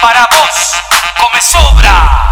para vos come sobra.